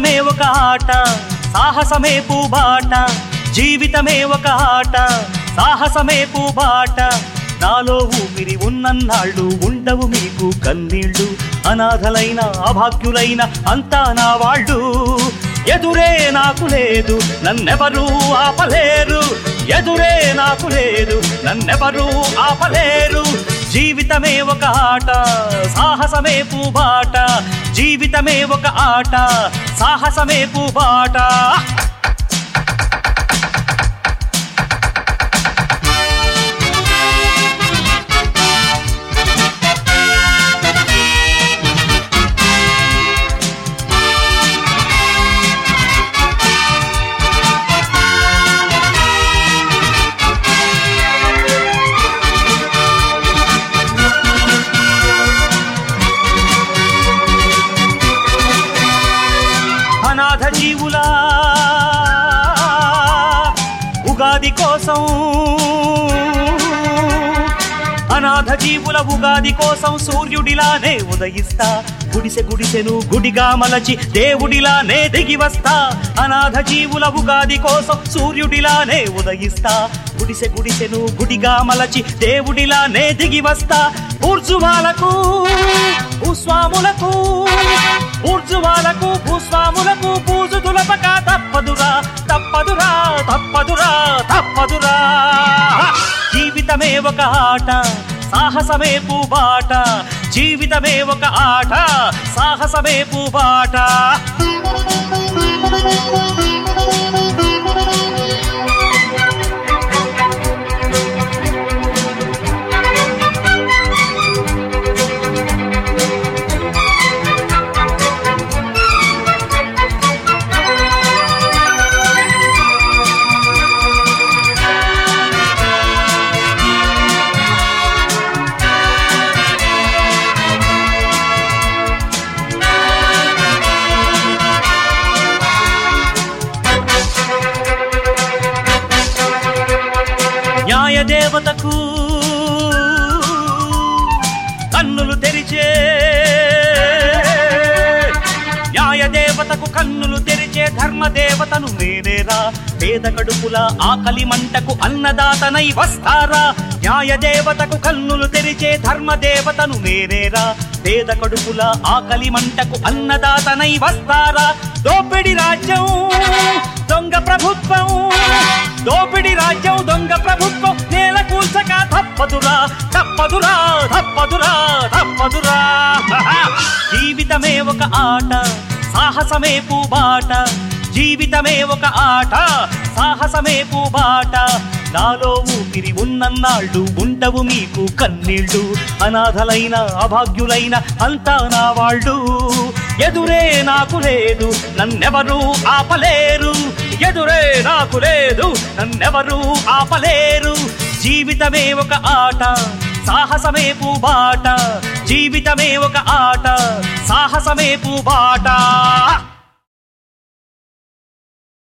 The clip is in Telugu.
జీవితమే ఒక ఆట సాహసమే పూబాట జీవితమే ఒక ఆట సాహసమే పూబాట. నాలో ఊపిరి ఉన్నన్నాళ్ళు ఉండవు మీకు కన్నీళ్ళు అనాథలైన అభాగ్యులైన అంతా నా వాళ్ళు. ఎదురే నాకు లేదు నన్నెవరూ ఆపలేరు. ఎదురే నాకు లేదు నన్నెవరూ ఆపలేరు. జీవితమే ఒక ఆట సాహసమే పూబాట జీవితమే ఒక ఆట సాహసమే పూబాట. అనాథ జీవులా ఉగాది కోసం. అనాథ జీవుల ఉగాది కోసం సూర్యుడిలానే ఉదయిస్తా. గుడిసె గుడిసెను గుడిగా మలచి దేవుడిలానే దిగి వస్తా అనాథ జీవుల ఉగాది కోసం సూర్యుడిలానే ఉదయిస్తా. గుడిసె గుడిసెను గుడిగా మలచి దేవుడిలానే దిగి వస్తా ఊర్జువాలకు భూస్వాములకు ఊర్జువాలకు భూస్వాములకు పూజు తులపక తప్పదురా తప్పదురా తప్పదురా తప్పదురా. జీవితమే ఒక ఆట సాహసమే పూబాట జీవితమే ఒక ఆట సాహసమే పూబాట. దేవతకు కన్నులు తెరిచే న్యాయ దేవతకు కన్నులు తెరిచే ధర్మ దేవతను నేనేరా. పేద కడుపుల ఆకలి మంటకు అన్నదాతనై వస్తారా? న్యాయ దేవతకు కన్నులు తెరిచే ధర్మ దేవతను నేనేరా. పేద కడుపుల ఆకలి మంటకు అన్నదాతనై వస్తారా? దోపిడి రాజ్యం దొంగ ప్రభుత్వం దోపిడి రాజ్యం దొంగ ప్రభుత్వం తప్పదురా తప్పదురా తప్పదురా తప్పదురా. జీవితమే ఒక ఆట సాహసమే పూబాట. జీవితమే ఒక ఆట సాహసమే పూబాట. నాలో ఊపిరి ఉన్నన్నాళ్ళు ఉండవు మీకు కన్నీళ్ళు. అనాథలైన అభాగ్యులైన అంతా నా వాళ్ళు. ఎదురే నాకు లేదు నన్నెవరు ఆపలేరు. ఎదురే నాకు లేదు నన్నెవరు ఆపలేరు. జీవితమే ఒక ఆట సాహసమే పూబాట. జీవితమే ఒక ఆట సాహసమే పూబాట.